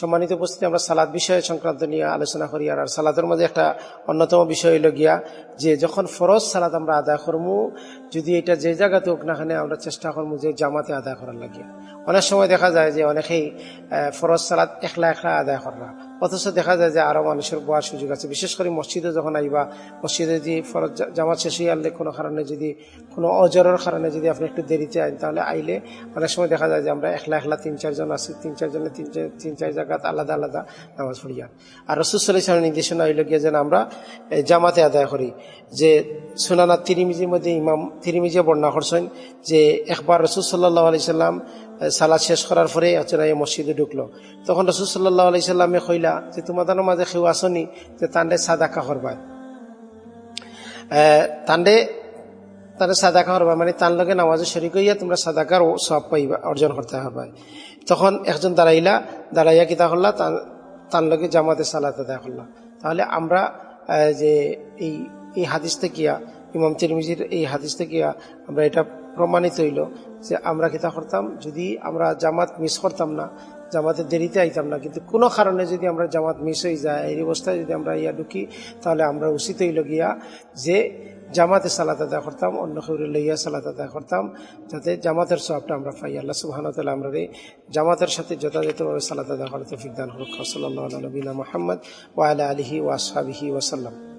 সম্মানিত উপস্থিতি, আমরা সালাদ বিষয়ে সংক্রান্ত নিয়ে আলোচনা করি। আর সালাদের মধ্যে একটা অন্যতম বিষয় হইল গিয়া যে, যখন ফরজ সালাদ আমরা আদায় করব যদি এটা যে জায়গাতে হোক না আমরা চেষ্টা করব যে জামাতে আদায় করার লাগিয়া। অনেক সময় দেখা যায় যে, অনেকেই ফরজ সালাদ একলা একলা আদায় করা অথচ দেখা যায় যে আরও মানুষের বোয়ার সুযোগ আছে। বিশেষ করে মসজিদে যখন আইবা, মসজিদে যদি ফরজ জামাত শেষ হয়ে আনলে কোনো কারণে যদি, কোনো অজরের কারণে যদি আপনি একটু দেরিতে আইন, তাহলে আইলে অনেক সময় দেখা যায় যে আমরা একলা একলা তিন চারজন আছি, তিন চারজনে তিন, চার তিন, চার জায়গাত আলাদা আলাদা নামাজ পড়িয়া আর। রসুসল্লাহ নির্দেশনা হইল গিয়ে যেন আমরা জামাতে আদায় করি। যে সোনানা তিরিমিজির মধ্যে ইমাম তিরিমিজিয়া বর্ণনা করছেন যে একবার রসুল সাল্লাহ আলি সাল্লাম সালাদ শেষ করার পরে হচ্ছে না মসজিদে ঢুকলো। তখন রসুল সাল্লাহ আলি সাল্লামে কইলা যে, তোমাদের মাঝে কেউ আসনি, যে তান্ডে সাদাকা করবায় তান্ডে তারা সাদাকা করবা মানে তার লগে নামাজে শরিক হইয়া তোমরা সাদাকার সব পাইবা, অর্জন করতে পারবা। তখন একজন দাঁড়াইলা, দাঁড়াইয়া কিতা করলা? তার লগে জামাতে সালাতে দেয়া করলা। তাহলে আমরা যে এই এই হাদিস থেকিয়া ইমাম তিরমিজির এই হাদিস থেকিয়া আমরা এটা প্রমাণিত হইল যে আমরা কিতা করতাম? যদি আমরা জামাত মিস করতাম না, জামাতে দেরিতে আইতাম না, কিন্তু কোনো কারণে যদি আমরা জামাত মিস হয়ে যায়, এই অবস্থায় যদি আমরা ইয়া ঢুকি, তাহলে আমরা উচিত হইল গিয়া যে জামাতে সালাত আদা করতাম, অন্য কেউ লইয়া সালাত আদা করতাম, যাতে জামাতের সবটা আমরা পাই। আল্লাহ সুবাহান আমরা জামাতের সাথে যথাযথভাবে সালাত আদা করতে ফিকদান হরক সাল্লাহ নবীনা মোহাম্মদ ওয়ালা আলহি ওয়াসাবিহি ওয়াসাল্লাম